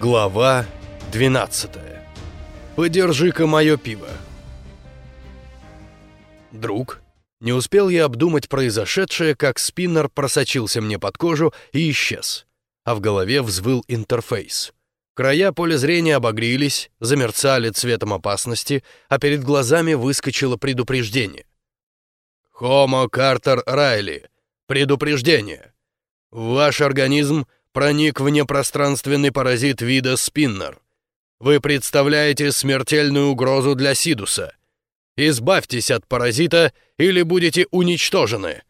Глава 12 «Подержи-ка мое пиво». Друг, не успел я обдумать произошедшее, как спиннер просочился мне под кожу и исчез, а в голове взвыл интерфейс. Края поля зрения обогрелись, замерцали цветом опасности, а перед глазами выскочило предупреждение. «Хомо Картер Райли. Предупреждение. Ваш организм проник в непространственный паразит вида спиннер. Вы представляете смертельную угрозу для Сидуса. Избавьтесь от паразита или будете уничтожены.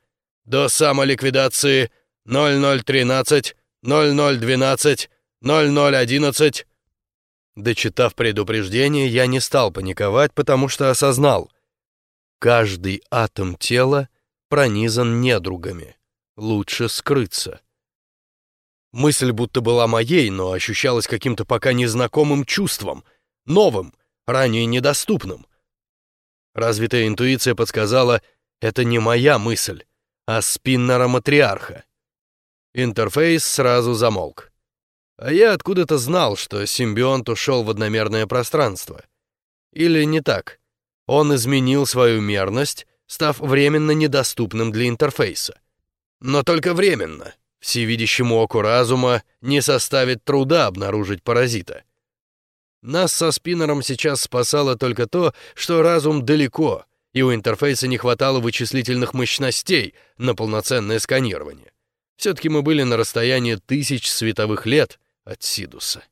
До самоликвидации 0013, 0012, 0011. Дочитав предупреждение, я не стал паниковать, потому что осознал. Каждый атом тела пронизан недругами. Лучше скрыться. Мысль будто была моей, но ощущалась каким-то пока незнакомым чувством, новым, ранее недоступным. Развитая интуиция подсказала, это не моя мысль, а спиннера матриарха. Интерфейс сразу замолк. А я откуда-то знал, что симбионт ушел в одномерное пространство. Или не так. Он изменил свою мерность, став временно недоступным для интерфейса. Но только временно. Всевидящему оку разума не составит труда обнаружить паразита. Нас со спиннером сейчас спасало только то, что разум далеко, и у интерфейса не хватало вычислительных мощностей на полноценное сканирование. Все-таки мы были на расстоянии тысяч световых лет от Сидуса.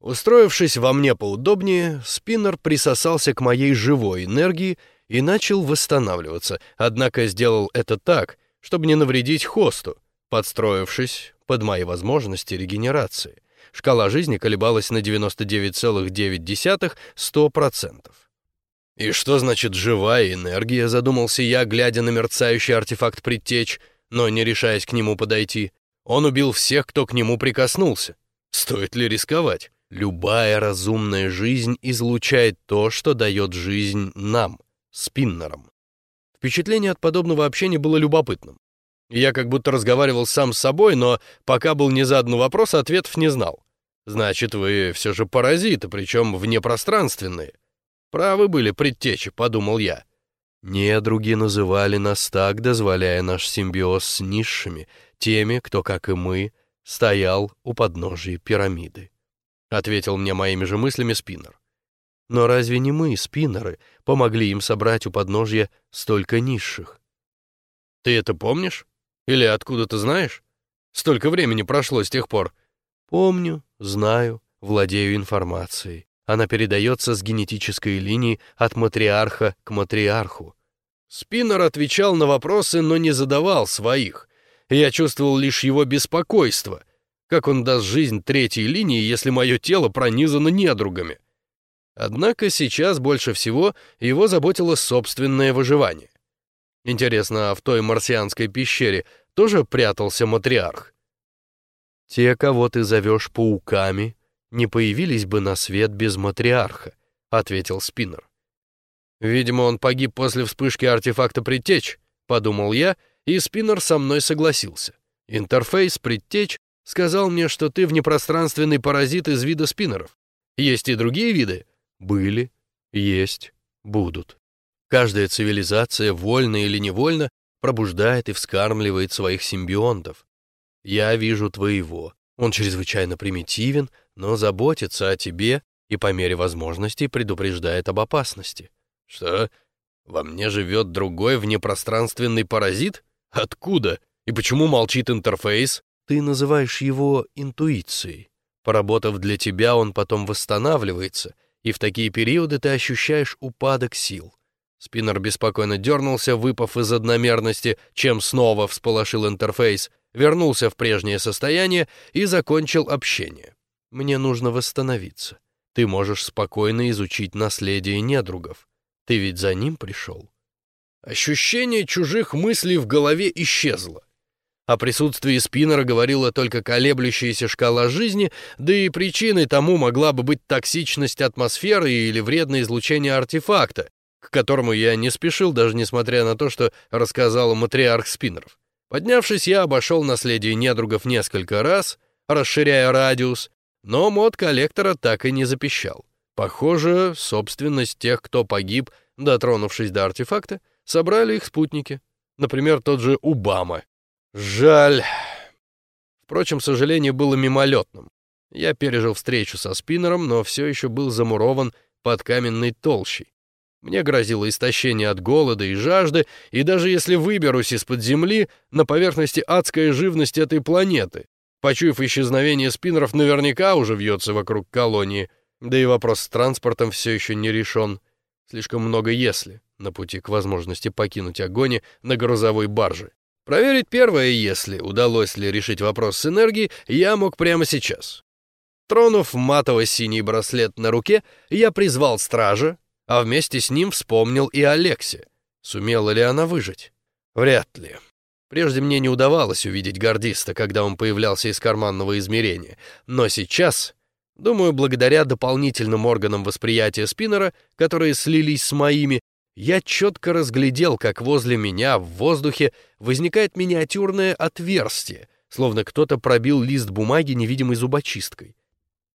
Устроившись во мне поудобнее, спиннер присосался к моей живой энергии и начал восстанавливаться, однако сделал это так, чтобы не навредить хосту, подстроившись под мои возможности регенерации. Шкала жизни колебалась на 99,9-100%. «И что значит живая энергия?» — задумался я, глядя на мерцающий артефакт предтеч, но не решаясь к нему подойти. Он убил всех, кто к нему прикоснулся. Стоит ли рисковать? Любая разумная жизнь излучает то, что дает жизнь нам, спиннерам. Впечатление от подобного общения было любопытным. Я как будто разговаривал сам с собой, но пока был не задан вопрос, ответов не знал. Значит, вы все же паразиты, причем внепространственные. Правы были предтечи, подумал я. Недруги называли нас так, дозволяя наш симбиоз с низшими, теми, кто, как и мы, стоял у подножия пирамиды. Ответил мне моими же мыслями Спиннер. Но разве не мы, спиннеры, помогли им собрать у подножья столько низших? Ты это помнишь? Или откуда ты знаешь? Столько времени прошло с тех пор. Помню, знаю, владею информацией. Она передается с генетической линии от матриарха к матриарху. Спиннер отвечал на вопросы, но не задавал своих. Я чувствовал лишь его беспокойство. Как он даст жизнь третьей линии, если мое тело пронизано недругами? Однако сейчас больше всего его заботило собственное выживание. Интересно, а в той марсианской пещере тоже прятался матриарх? Те, кого ты зовешь пауками, не появились бы на свет без матриарха, ответил Спиннер. Видимо, он погиб после вспышки артефакта предтеч, подумал я, и Спиннер со мной согласился. Интерфейс предтеч сказал мне, что ты внепространственный паразит из вида спиннеров. Есть и другие виды? Были, есть, будут. Каждая цивилизация, вольно или невольно, пробуждает и вскармливает своих симбионтов. Я вижу твоего. Он чрезвычайно примитивен, но заботится о тебе и по мере возможности предупреждает об опасности. Что? Во мне живет другой внепространственный паразит? Откуда? И почему молчит интерфейс? Ты называешь его интуицией. Поработав для тебя, он потом восстанавливается, и в такие периоды ты ощущаешь упадок сил. Спиннер беспокойно дернулся, выпав из одномерности, чем снова всполошил интерфейс, вернулся в прежнее состояние и закончил общение. «Мне нужно восстановиться. Ты можешь спокойно изучить наследие недругов. Ты ведь за ним пришел?» Ощущение чужих мыслей в голове исчезло. О присутствии спиннера говорила только колеблющаяся шкала жизни, да и причиной тому могла бы быть токсичность атмосферы или вредное излучение артефакта, к которому я не спешил, даже несмотря на то, что рассказал матриарх спиннеров. Поднявшись, я обошел наследие недругов несколько раз, расширяя радиус, но мод коллектора так и не запищал. Похоже, собственность тех, кто погиб, дотронувшись до артефакта, собрали их спутники. Например, тот же Убама. Жаль. Впрочем, сожаление было мимолетным. Я пережил встречу со спиннером, но все еще был замурован под каменной толщей. Мне грозило истощение от голода и жажды, и даже если выберусь из-под земли, на поверхности адская живность этой планеты. Почуяв исчезновение спиннеров, наверняка уже вьется вокруг колонии. Да и вопрос с транспортом все еще не решен. Слишком много «если» на пути к возможности покинуть огонь на грузовой барже. Проверить первое «если» удалось ли решить вопрос с энергией, я мог прямо сейчас. Тронув матово-синий браслет на руке, я призвал стража, а вместе с ним вспомнил и Алексе. Сумела ли она выжить? Вряд ли. Прежде мне не удавалось увидеть гардиста, когда он появлялся из карманного измерения, но сейчас, думаю, благодаря дополнительным органам восприятия спиннера, которые слились с моими, я четко разглядел, как возле меня в воздухе возникает миниатюрное отверстие, словно кто-то пробил лист бумаги невидимой зубочисткой.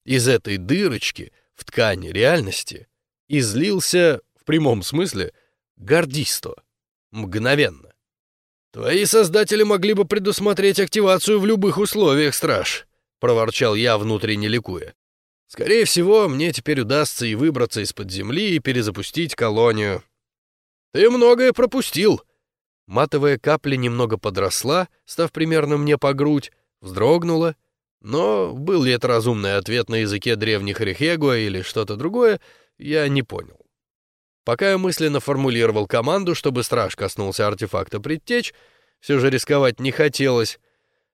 Из этой дырочки в ткани реальности излился, в прямом смысле, гордисто. Мгновенно. «Твои создатели могли бы предусмотреть активацию в любых условиях, страж», — проворчал я, внутренне ликуя. «Скорее всего, мне теперь удастся и выбраться из-под земли, и перезапустить колонию». «Ты многое пропустил». Матовая капля немного подросла, став примерно мне по грудь, вздрогнула, но был ли это разумный ответ на языке древних Рехегуа или что-то другое, я не понял. Пока я мысленно формулировал команду, чтобы страж коснулся артефакта предтеч, все же рисковать не хотелось.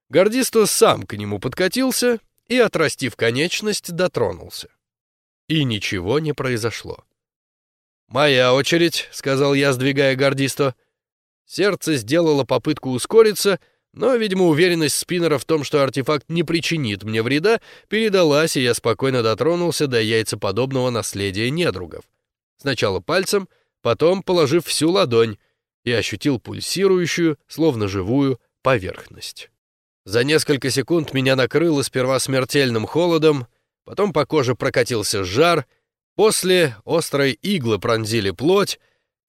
Гордисто сам к нему подкатился и, отрастив конечность, дотронулся. И ничего не произошло. «Моя очередь», — сказал я, сдвигая гордисто. Сердце сделало попытку ускориться — но, видимо, уверенность спиннера в том, что артефакт не причинит мне вреда, передалась, и я спокойно дотронулся до яйцеподобного наследия недругов. Сначала пальцем, потом положив всю ладонь, и ощутил пульсирующую, словно живую, поверхность. За несколько секунд меня накрыло сперва смертельным холодом, потом по коже прокатился жар, после острые иглы пронзили плоть,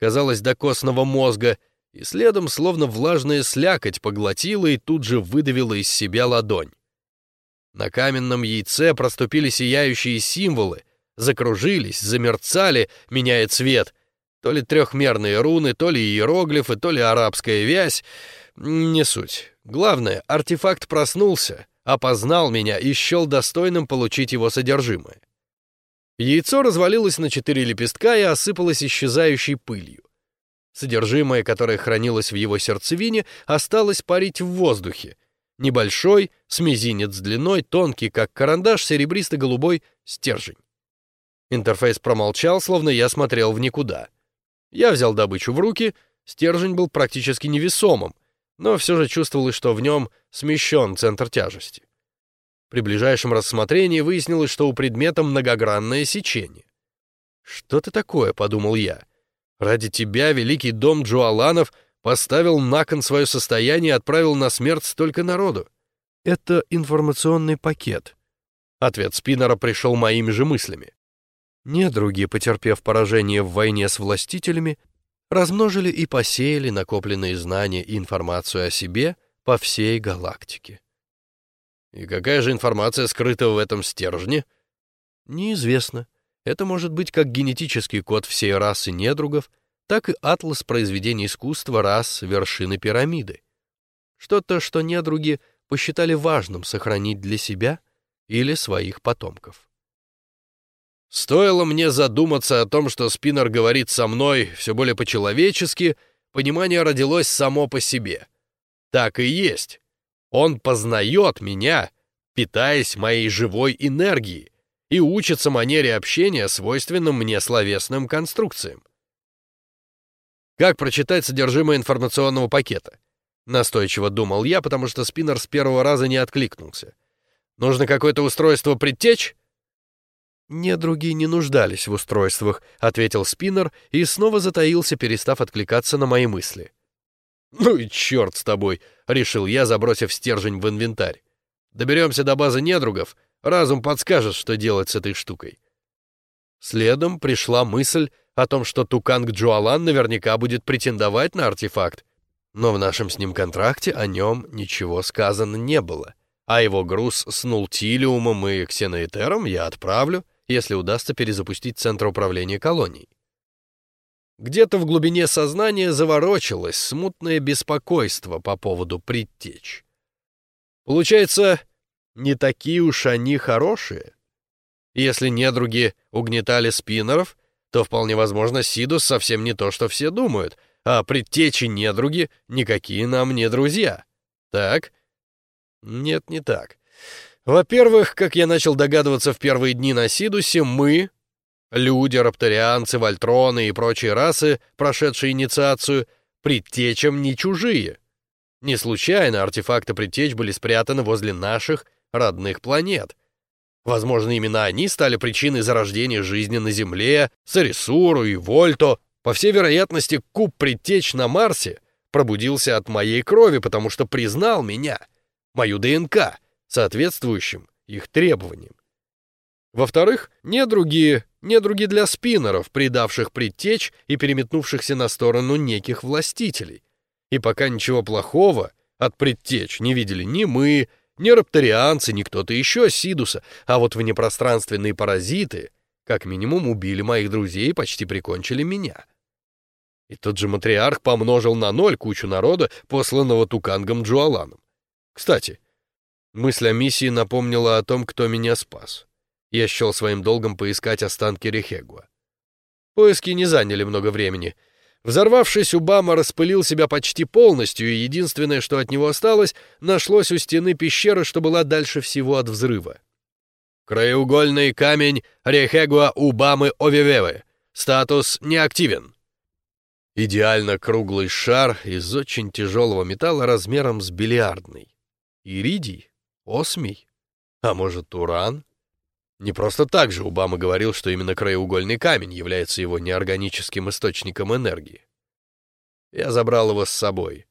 казалось, до костного мозга — и следом словно влажная слякоть поглотила и тут же выдавила из себя ладонь. На каменном яйце проступили сияющие символы, закружились, замерцали, меняя цвет. То ли трехмерные руны, то ли иероглифы, то ли арабская вязь. Не суть. Главное, артефакт проснулся, опознал меня и счел достойным получить его содержимое. Яйцо развалилось на четыре лепестка и осыпалось исчезающей пылью. Содержимое, которое хранилось в его сердцевине, осталось парить в воздухе. Небольшой, с мизинец длиной, тонкий, как карандаш, серебристо-голубой стержень. Интерфейс промолчал, словно я смотрел в никуда. Я взял добычу в руки, стержень был практически невесомым, но все же чувствовалось, что в нем смещен центр тяжести. При ближайшем рассмотрении выяснилось, что у предмета многогранное сечение. «Что это такое?» — подумал я. Ради тебя великий дом Джуаланов поставил на кон свое состояние и отправил на смерть столько народу. Это информационный пакет. Ответ Спиннера пришел моими же мыслями. Недруги, потерпев поражение в войне с властителями, размножили и посеяли накопленные знания и информацию о себе по всей галактике. И какая же информация скрыта в этом стержне? Неизвестно. Это может быть как генетический код всей расы недругов, так и атлас произведений искусства рас вершины пирамиды. Что-то, что недруги посчитали важным сохранить для себя или своих потомков. Стоило мне задуматься о том, что Спиннер говорит со мной все более по-человечески, понимание родилось само по себе. Так и есть. Он познает меня, питаясь моей живой энергией, и учится манере общения, свойственным мне словесным конструкциям. Как прочитать содержимое информационного пакета? Настойчиво думал я, потому что спиннер с первого раза не откликнулся. Нужно какое-то устройство предтечь? «Недруги не нуждались в устройствах», — ответил спиннер и снова затаился, перестав откликаться на мои мысли. «Ну и черт с тобой», — решил я, забросив стержень в инвентарь. «Доберемся до базы недругов, Разум подскажет, что делать с этой штукой. Следом пришла мысль о том, что Туканг Джуалан наверняка будет претендовать на артефакт, но в нашем с ним контракте о нем ничего сказано не было, а его груз с нултилиумом и ксеноэтером я отправлю, если удастся перезапустить центр управления колонией. Где-то в глубине сознания заворочилось смутное беспокойство по поводу предтеч. Получается, не такие уж они хорошие. Если недруги угнетали спиннеров, то вполне возможно Сидус совсем не то, что все думают, а предтечи недруги никакие нам не друзья. Так? Нет, не так. Во-первых, как я начал догадываться в первые дни на Сидусе, мы, Люди, рапторианцы, вольтроны и прочие расы, прошедшие инициацию, предтечам не чужие. Не случайно артефакты предтеч были спрятаны возле наших родных планет. Возможно, именно они стали причиной зарождения жизни на Земле, Сарисуру и Вольто. По всей вероятности, куб предтеч на Марсе пробудился от моей крови, потому что признал меня, мою ДНК, соответствующим их требованиям. Во-вторых, недруги, недруги для спиннеров, предавших предтечь и переметнувшихся на сторону неких властителей. И пока ничего плохого от предтеч не видели ни мы, ни рапторианцы, ни кто-то еще Сидуса, а вот внепространственные паразиты как минимум убили моих друзей и почти прикончили меня. И тот же матриарх помножил на ноль кучу народа, посланного Тукангом Джуаланом. Кстати, мысль о миссии напомнила о том, кто меня спас. Я счел своим долгом поискать останки Рехегуа. Поиски не заняли много времени. Взорвавшись, Убама распылил себя почти полностью, и единственное, что от него осталось, нашлось у стены пещеры, что была дальше всего от взрыва. Краеугольный камень Рехегуа Убамы Овивевы. Статус неактивен. Идеально круглый шар из очень тяжелого металла размером с бильярдный. Иридий? Осмий? А может, уран? Не просто так же Убама говорил, что именно краеугольный камень является его неорганическим источником энергии. Я забрал его с собой.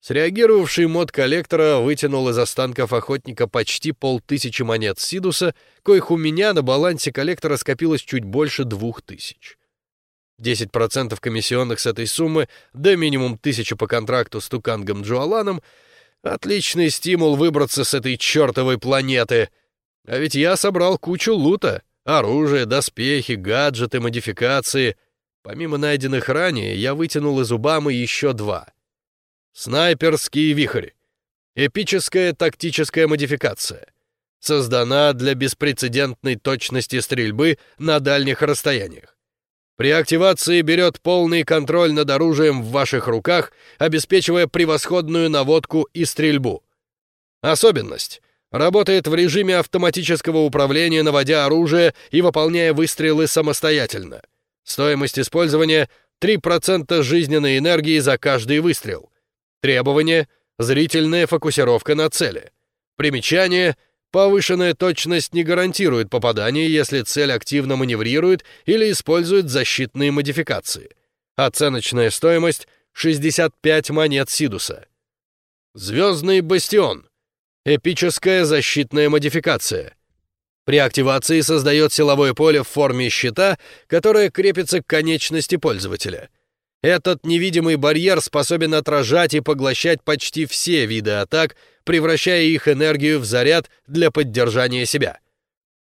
Среагировавший мод коллектора вытянул из останков охотника почти полтысячи монет Сидуса, коих у меня на балансе коллектора скопилось чуть больше двух тысяч. 10% комиссионных с этой суммы, да минимум тысячу по контракту с Тукангом Джуаланом — отличный стимул выбраться с этой чертовой планеты — а ведь я собрал кучу лута, оружие, доспехи, гаджеты, модификации. Помимо найденных ранее, я вытянул из Убамы еще два. Снайперский вихрь. Эпическая тактическая модификация. Создана для беспрецедентной точности стрельбы на дальних расстояниях. При активации берет полный контроль над оружием в ваших руках, обеспечивая превосходную наводку и стрельбу. Особенность. Работает в режиме автоматического управления, наводя оружие и выполняя выстрелы самостоятельно. Стоимость использования 3% жизненной энергии за каждый выстрел. Требование — зрительная фокусировка на цели. Примечание — повышенная точность не гарантирует попадание, если цель активно маневрирует или использует защитные модификации. Оценочная стоимость — 65 монет Сидуса. Звездный бастион — Эпическая защитная модификация. При активации создает силовое поле в форме щита, которое крепится к конечности пользователя. Этот невидимый барьер способен отражать и поглощать почти все виды атак, превращая их энергию в заряд для поддержания себя.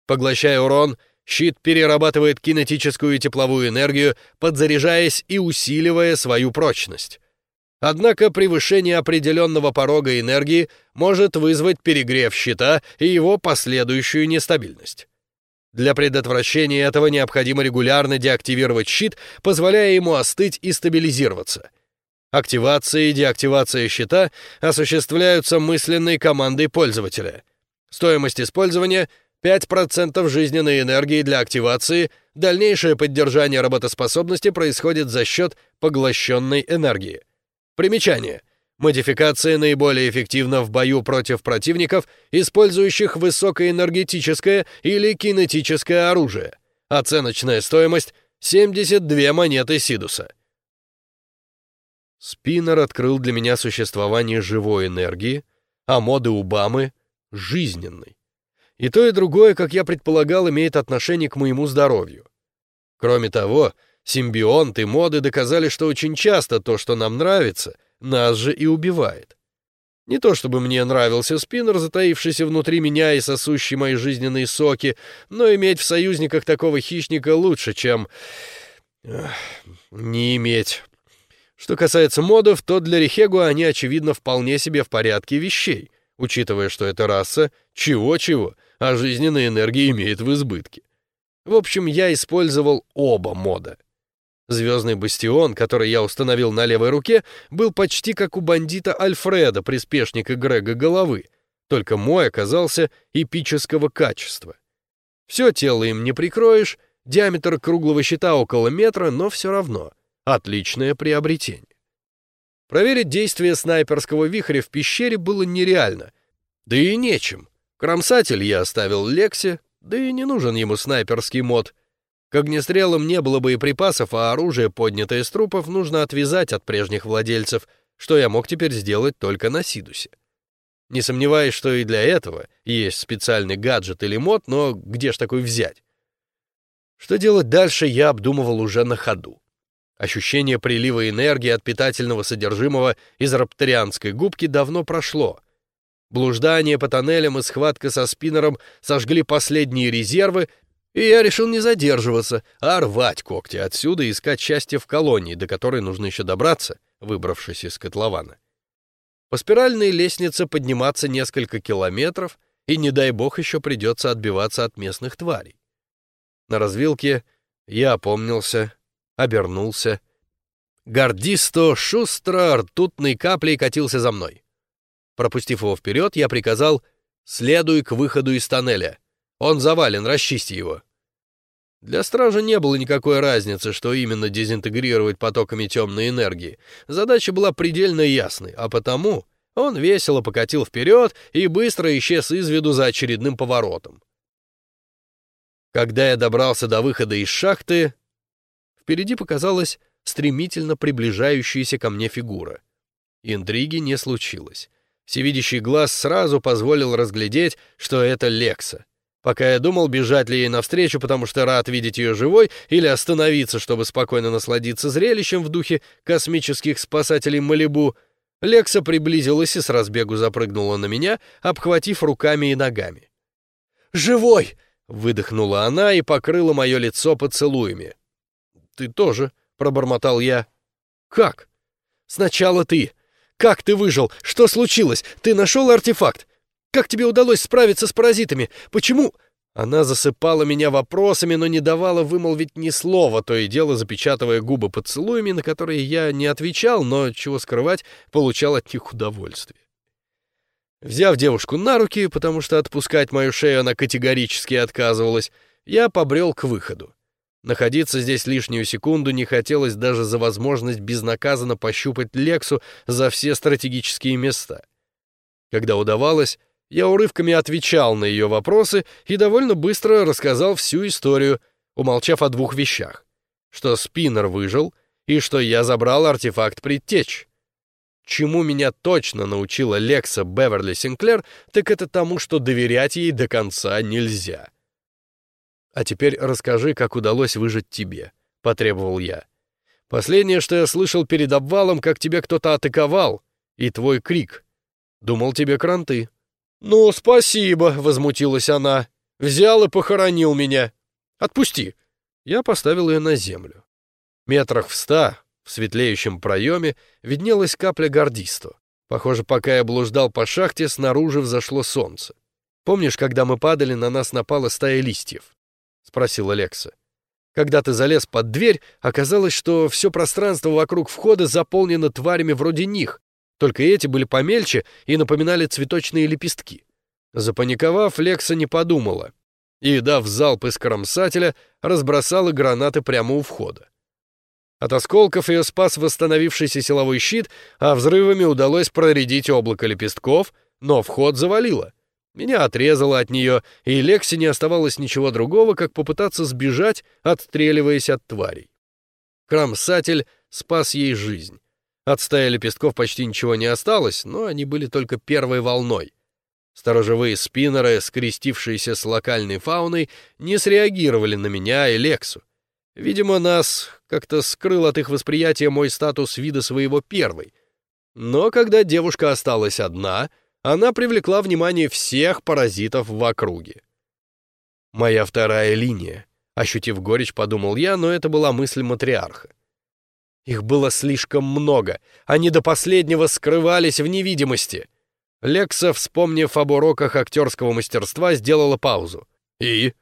Поглощая урон, щит перерабатывает кинетическую и тепловую энергию, подзаряжаясь и усиливая свою прочность. Однако превышение определенного порога энергии может вызвать перегрев щита и его последующую нестабильность. Для предотвращения этого необходимо регулярно деактивировать щит, позволяя ему остыть и стабилизироваться. Активация и деактивация щита осуществляются мысленной командой пользователя. Стоимость использования — 5% жизненной энергии для активации, дальнейшее поддержание работоспособности происходит за счет поглощенной энергии. Примечание. Модификация наиболее эффективна в бою против противников, использующих высокоэнергетическое или кинетическое оружие. Оценочная стоимость — 72 монеты Сидуса. Спиннер открыл для меня существование живой энергии, а моды Убамы — жизненной. И то, и другое, как я предполагал, имеет отношение к моему здоровью. Кроме того, симбионты моды доказали, что очень часто то, что нам нравится, нас же и убивает. Не то чтобы мне нравился спиннер, затаившийся внутри меня и сосущий мои жизненные соки, но иметь в союзниках такого хищника лучше, чем... не иметь. Что касается модов, то для Рихегу они, очевидно, вполне себе в порядке вещей, учитывая, что эта раса чего-чего, а жизненной энергии имеет в избытке. В общем, я использовал оба мода. Звездный бастион, который я установил на левой руке, был почти как у бандита Альфреда, приспешника Грега Головы, только мой оказался эпического качества. Все тело им не прикроешь, диаметр круглого щита около метра, но все равно — Отличное приобретение. Проверить действие снайперского вихря в пещере было нереально. Да и нечем. Кромсатель я оставил Лексе, да и не нужен ему снайперский мод. К огнестрелам не было боеприпасов, а оружие, поднятое с трупов, нужно отвязать от прежних владельцев, что я мог теперь сделать только на Сидусе. Не сомневаюсь, что и для этого есть специальный гаджет или мод, но где ж такой взять? Что делать дальше, я обдумывал уже на ходу. Ощущение прилива энергии от питательного содержимого из рапторианской губки давно прошло. Блуждание по тоннелям и схватка со спиннером сожгли последние резервы, и я решил не задерживаться, а рвать когти отсюда и искать счастье в колонии, до которой нужно еще добраться, выбравшись из котлована. По спиральной лестнице подниматься несколько километров, и, не дай бог, еще придется отбиваться от местных тварей. На развилке я опомнился обернулся. Гордисто шустро ртутной каплей катился за мной. Пропустив его вперед, я приказал «Следуй к выходу из тоннеля. Он завален, расчисти его». Для стража не было никакой разницы, что именно дезинтегрировать потоками темной энергии. Задача была предельно ясной, а потому он весело покатил вперед и быстро исчез из виду за очередным поворотом. Когда я добрался до выхода из шахты, Впереди показалась стремительно приближающаяся ко мне фигура. Интриги не случилось. Всевидящий глаз сразу позволил разглядеть, что это Лекса. Пока я думал, бежать ли ей навстречу, потому что рад видеть ее живой, или остановиться, чтобы спокойно насладиться зрелищем в духе космических спасателей Малибу, Лекса приблизилась и с разбегу запрыгнула на меня, обхватив руками и ногами. «Живой!» — выдохнула она и покрыла мое лицо поцелуями ты тоже», — пробормотал я. «Как?» «Сначала ты. Как ты выжил? Что случилось? Ты нашел артефакт? Как тебе удалось справиться с паразитами? Почему...» Она засыпала меня вопросами, но не давала вымолвить ни слова, то и дело запечатывая губы поцелуями, на которые я не отвечал, но, чего скрывать, получал от них удовольствие. Взяв девушку на руки, потому что отпускать мою шею она категорически отказывалась, я побрел к выходу. Находиться здесь лишнюю секунду не хотелось даже за возможность безнаказанно пощупать Лексу за все стратегические места. Когда удавалось, я урывками отвечал на ее вопросы и довольно быстро рассказал всю историю, умолчав о двух вещах. Что Спиннер выжил и что я забрал артефакт предтеч. Чему меня точно научила Лекса Беверли Синклер, так это тому, что доверять ей до конца нельзя. «А теперь расскажи, как удалось выжить тебе», — потребовал я. «Последнее, что я слышал перед обвалом, как тебя кто-то атаковал, и твой крик. Думал, тебе кранты». «Ну, спасибо», — возмутилась она. «Взял и похоронил меня. Отпусти». Я поставил ее на землю. Метрах в ста, в светлеющем проеме, виднелась капля гордисту. Похоже, пока я блуждал по шахте, снаружи взошло солнце. Помнишь, когда мы падали, на нас напала стая листьев? — спросил Алекса. «Когда ты залез под дверь, оказалось, что все пространство вокруг входа заполнено тварями вроде них, только эти были помельче и напоминали цветочные лепестки». Запаниковав, Лекса не подумала и, дав залп из кромсателя, разбросала гранаты прямо у входа. От осколков ее спас восстановившийся силовой щит, а взрывами удалось проредить облако лепестков, но вход завалило — меня отрезало от нее, и Лекси не оставалось ничего другого, как попытаться сбежать, отстреливаясь от тварей. Кромсатель спас ей жизнь. От стаи лепестков почти ничего не осталось, но они были только первой волной. Сторожевые спиннеры, скрестившиеся с локальной фауной, не среагировали на меня и Лексу. Видимо, нас как-то скрыл от их восприятия мой статус вида своего первой. Но когда девушка осталась одна, она привлекла внимание всех паразитов в округе. «Моя вторая линия», — ощутив горечь, подумал я, но это была мысль матриарха. Их было слишком много, они до последнего скрывались в невидимости. Лекса, вспомнив об уроках актерского мастерства, сделала паузу. «И?»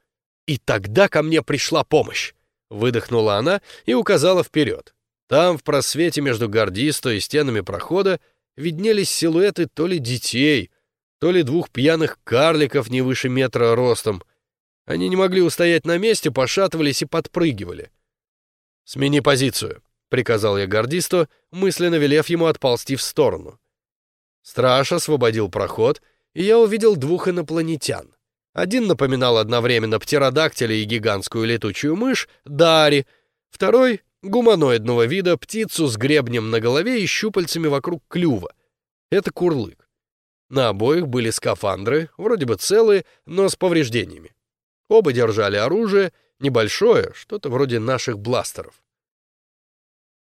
«И тогда ко мне пришла помощь!» Выдохнула она и указала вперед. Там, в просвете между гардисто и стенами прохода, виднелись силуэты то ли детей, то ли двух пьяных карликов не выше метра ростом. Они не могли устоять на месте, пошатывались и подпрыгивали. «Смени позицию», — приказал я гардисту, мысленно велев ему отползти в сторону. Страж освободил проход, и я увидел двух инопланетян. Один напоминал одновременно птеродактиля и гигантскую летучую мышь, Дари, второй — гуманоидного вида птицу с гребнем на голове и щупальцами вокруг клюва. Это курлык. На обоих были скафандры, вроде бы целые, но с повреждениями. Оба держали оружие, небольшое, что-то вроде наших бластеров.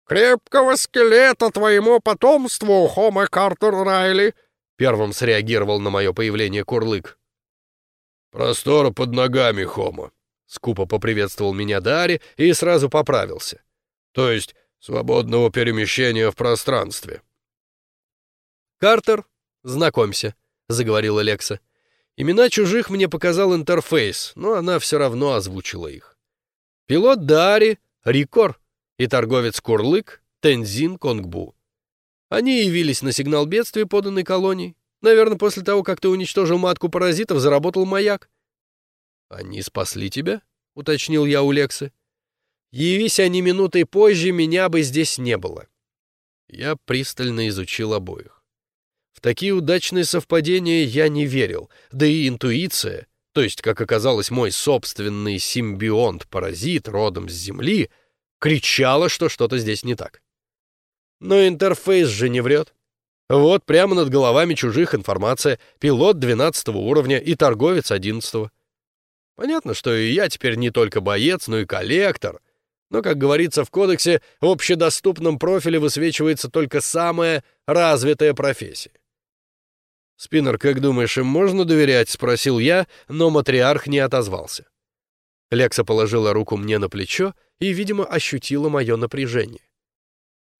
«Крепкого скелета твоему потомству, Хома Картер Райли!» Первым среагировал на мое появление Курлык. «Простора под ногами, Хома!» Скупо поприветствовал меня Дари и сразу поправился. «То есть свободного перемещения в пространстве». «Картер, знакомься», — заговорила Лекса. Имена чужих мне показал интерфейс, но она все равно озвучила их. Пилот Дари, Рикор, и торговец Курлык Тензин Конгбу. Они явились на сигнал бедствия, поданный колонией. Наверное, после того, как ты уничтожил матку паразитов, заработал маяк. «Они спасли тебя?» — уточнил я у Лексы. «Явись они минутой позже, меня бы здесь не было». Я пристально изучил обоих. В такие удачные совпадения я не верил, да и интуиция, то есть, как оказалось, мой собственный симбионт-паразит родом с Земли — кричала, что что-то здесь не так. Но интерфейс же не врет. Вот прямо над головами чужих информация, пилот 12 уровня и торговец 11 Понятно, что и я теперь не только боец, но и коллектор. Но, как говорится в кодексе, в общедоступном профиле высвечивается только самая развитая профессия. «Спиннер, как думаешь, им можно доверять?» — спросил я, но матриарх не отозвался. Лекса положила руку мне на плечо и, видимо, ощутила мое напряжение.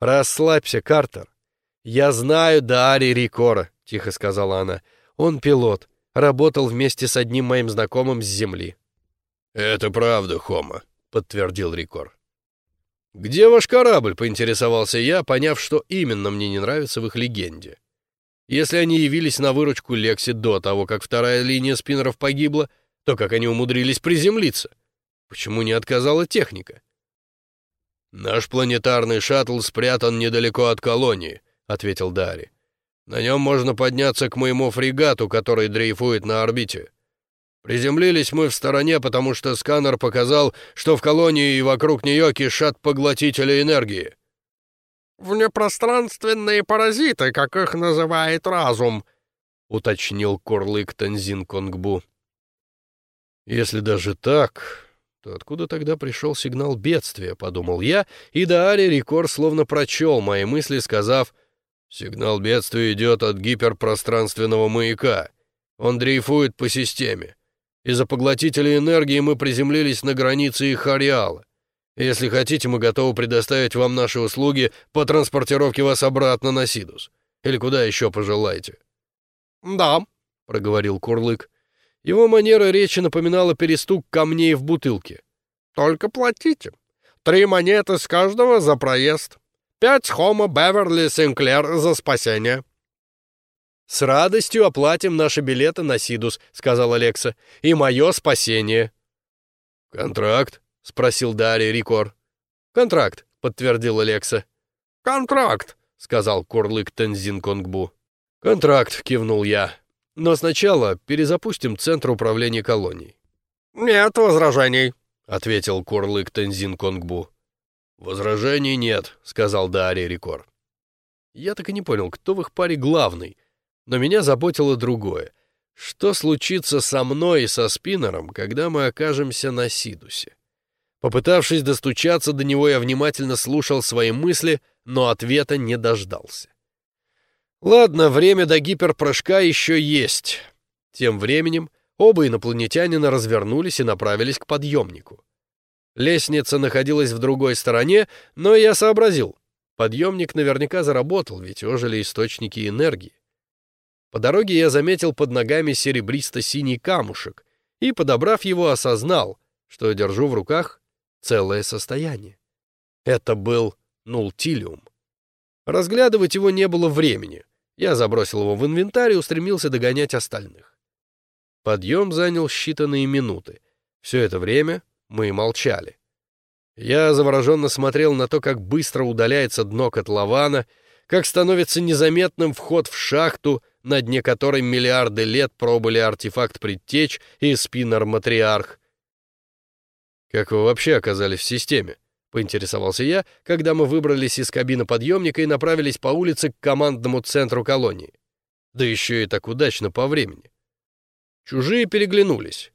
«Расслабься, Картер. Я знаю Дари Рикора», — тихо сказала она. «Он пилот, работал вместе с одним моим знакомым с Земли». «Это правда, Хома», — подтвердил Рикор. «Где ваш корабль?» — поинтересовался я, поняв, что именно мне не нравится в их легенде. Если они явились на выручку Лекси до того, как вторая линия спиннеров погибла, то как они умудрились приземлиться? Почему не отказала техника? «Наш планетарный шаттл спрятан недалеко от колонии», — ответил Дари. «На нем можно подняться к моему фрегату, который дрейфует на орбите. Приземлились мы в стороне, потому что сканер показал, что в колонии и вокруг нее кишат поглотители энергии». «Внепространственные паразиты, как их называет разум», — уточнил Курлык Танзин Конгбу. «Если даже так, то откуда тогда пришел сигнал бедствия, подумал я, и Даари Рикор словно прочел мои мысли, сказав, «Сигнал бедствия идет от гиперпространственного маяка. Он дрейфует по системе. Из-за поглотителя энергии мы приземлились на границе их ареала. Если хотите, мы готовы предоставить вам наши услуги по транспортировке вас обратно на Сидус. Или куда еще пожелаете». «Да», — проговорил Курлык. Его манера речи напоминала перестук камней в бутылке. «Только платите. Три монеты с каждого за проезд. Пять Хома Беверли Синклер за спасение». «С радостью оплатим наши билеты на Сидус», — сказал Алекса, — «и мое спасение». «Контракт?» — спросил Дарья Рикор. «Контракт», — подтвердил Алекса. «Контракт», — сказал Курлык Тензин Конгбу. «Контракт», — кивнул я. Но сначала перезапустим Центр управления колонией. «Нет возражений», — ответил Курлык Тензин Конгбу. «Возражений нет», — сказал Даари Рикор. Я так и не понял, кто в их паре главный, но меня заботило другое. Что случится со мной и со спиннером, когда мы окажемся на Сидусе? Попытавшись достучаться до него, я внимательно слушал свои мысли, но ответа не дождался. Ладно, время до гиперпрыжка еще есть. Тем временем оба инопланетянина развернулись и направились к подъемнику. Лестница находилась в другой стороне, но я сообразил. Подъемник наверняка заработал, ведь ожили источники энергии. По дороге я заметил под ногами серебристо-синий камушек и, подобрав его, осознал, что держу в руках целое состояние. Это был нултилиум. Разглядывать его не было времени. Я забросил его в инвентарь и устремился догонять остальных. Подъем занял считанные минуты. Все это время мы молчали. Я завороженно смотрел на то, как быстро удаляется дно котлована, как становится незаметным вход в шахту, на дне которой миллиарды лет пробыли артефакт предтеч и спиннер-матриарх. «Как вы вообще оказались в системе?» — поинтересовался я, когда мы выбрались из кабины подъемника и направились по улице к командному центру колонии. Да еще и так удачно по времени. Чужие переглянулись.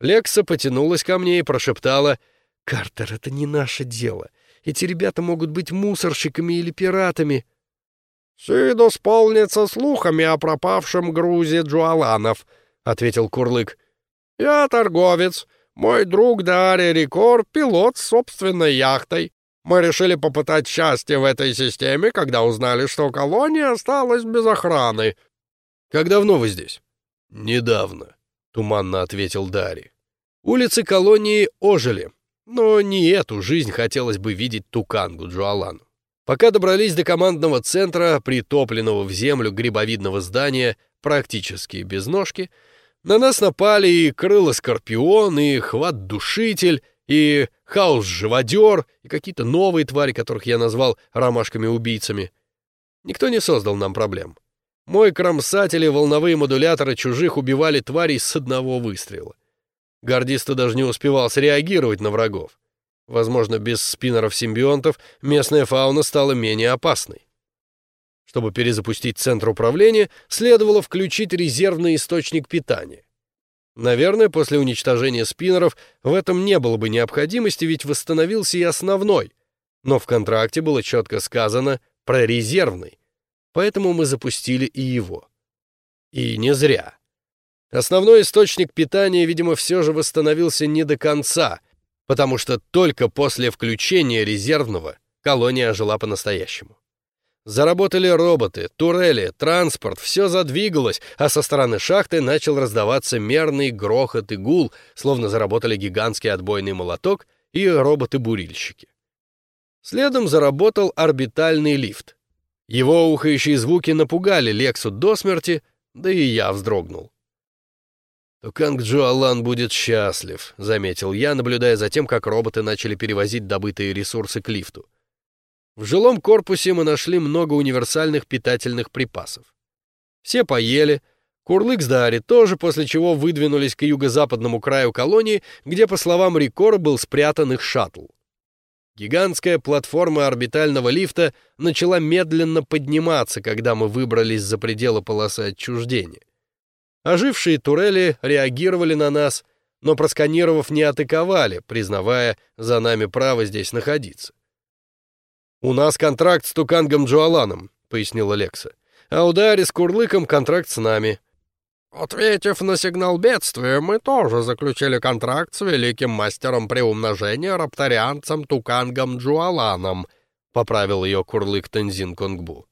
Лекса потянулась ко мне и прошептала, «Картер, это не наше дело. Эти ребята могут быть мусорщиками или пиратами». «Сидус полнится слухами о пропавшем грузе джуаланов», — ответил Курлык. «Я торговец. Мой друг Дарья Рикор — пилот с собственной яхтой. Мы решили попытать счастье в этой системе, когда узнали, что колония осталась без охраны». «Как давно вы здесь?» «Недавно», — туманно ответил Дарья. Улицы колонии ожили, но не эту жизнь хотелось бы видеть Тукангу Джуалану. Пока добрались до командного центра, притопленного в землю грибовидного здания, практически без ножки, на нас напали и крыло-скорпион, и хват-душитель, и хаос-живодер, и какие-то новые твари, которых я назвал ромашками-убийцами. Никто не создал нам проблем. Мой кромсатель и волновые модуляторы чужих убивали тварей с одного выстрела. Гордиста даже не успевал среагировать на врагов. Возможно, без спиннеров-симбионтов местная фауна стала менее опасной. Чтобы перезапустить центр управления, следовало включить резервный источник питания. Наверное, после уничтожения спиннеров в этом не было бы необходимости, ведь восстановился и основной. Но в контракте было четко сказано про резервный, поэтому мы запустили и его. И не зря. Основной источник питания, видимо, все же восстановился не до конца — потому что только после включения резервного колония ожила по-настоящему. Заработали роботы, турели, транспорт, все задвигалось, а со стороны шахты начал раздаваться мерный грохот и гул, словно заработали гигантский отбойный молоток и роботы-бурильщики. Следом заработал орбитальный лифт. Его ухающие звуки напугали Лексу до смерти, да и я вздрогнул то Канг Джоалан будет счастлив», — заметил я, наблюдая за тем, как роботы начали перевозить добытые ресурсы к лифту. В жилом корпусе мы нашли много универсальных питательных припасов. Все поели, Курлык с Дари тоже, после чего выдвинулись к юго-западному краю колонии, где, по словам Рикора, был спрятан их шаттл. Гигантская платформа орбитального лифта начала медленно подниматься, когда мы выбрались за пределы полосы отчуждения. Ожившие турели реагировали на нас, но просканировав не атаковали, признавая за нами право здесь находиться. «У нас контракт с Тукангом Джоаланом», — пояснил Алекса. «А у Дари с Курлыком контракт с нами». «Ответив на сигнал бедствия, мы тоже заключили контракт с великим мастером приумножения рапторианцем Тукангом Джуаланом», — поправил ее Курлык Тензин Конгбу.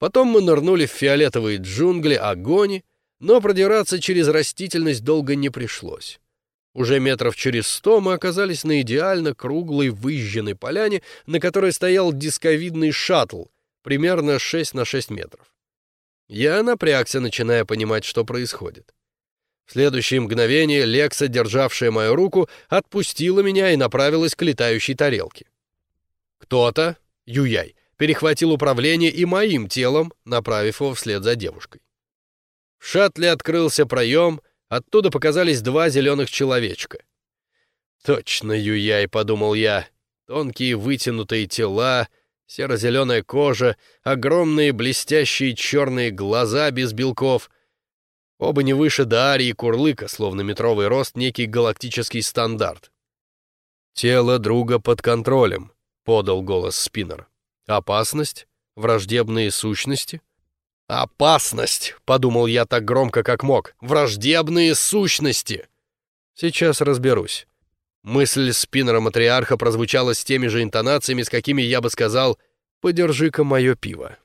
Потом мы нырнули в фиолетовые джунгли Агони, но продираться через растительность долго не пришлось. Уже метров через сто мы оказались на идеально круглой выжженной поляне, на которой стоял дисковидный шаттл, примерно 6 на 6 метров. Я напрягся, начиная понимать, что происходит. В следующее мгновение Лекса, державшая мою руку, отпустила меня и направилась к летающей тарелке. Кто-то, Юяй, перехватил управление и моим телом, направив его вслед за девушкой. В шаттле открылся проем, оттуда показались два зеленых человечка. «Точно, Юяй», — подумал я, — тонкие вытянутые тела, серо-зеленая кожа, огромные блестящие черные глаза без белков. Оба не выше Даари и Курлыка, словно метровый рост, некий галактический стандарт. «Тело друга под контролем», — подал голос Спиннер. «Опасность? Враждебные сущности?» «Опасность!» — подумал я так громко, как мог. «Враждебные сущности!» «Сейчас разберусь». Мысль спиннера-матриарха прозвучала с теми же интонациями, с какими я бы сказал «подержи-ка мое пиво».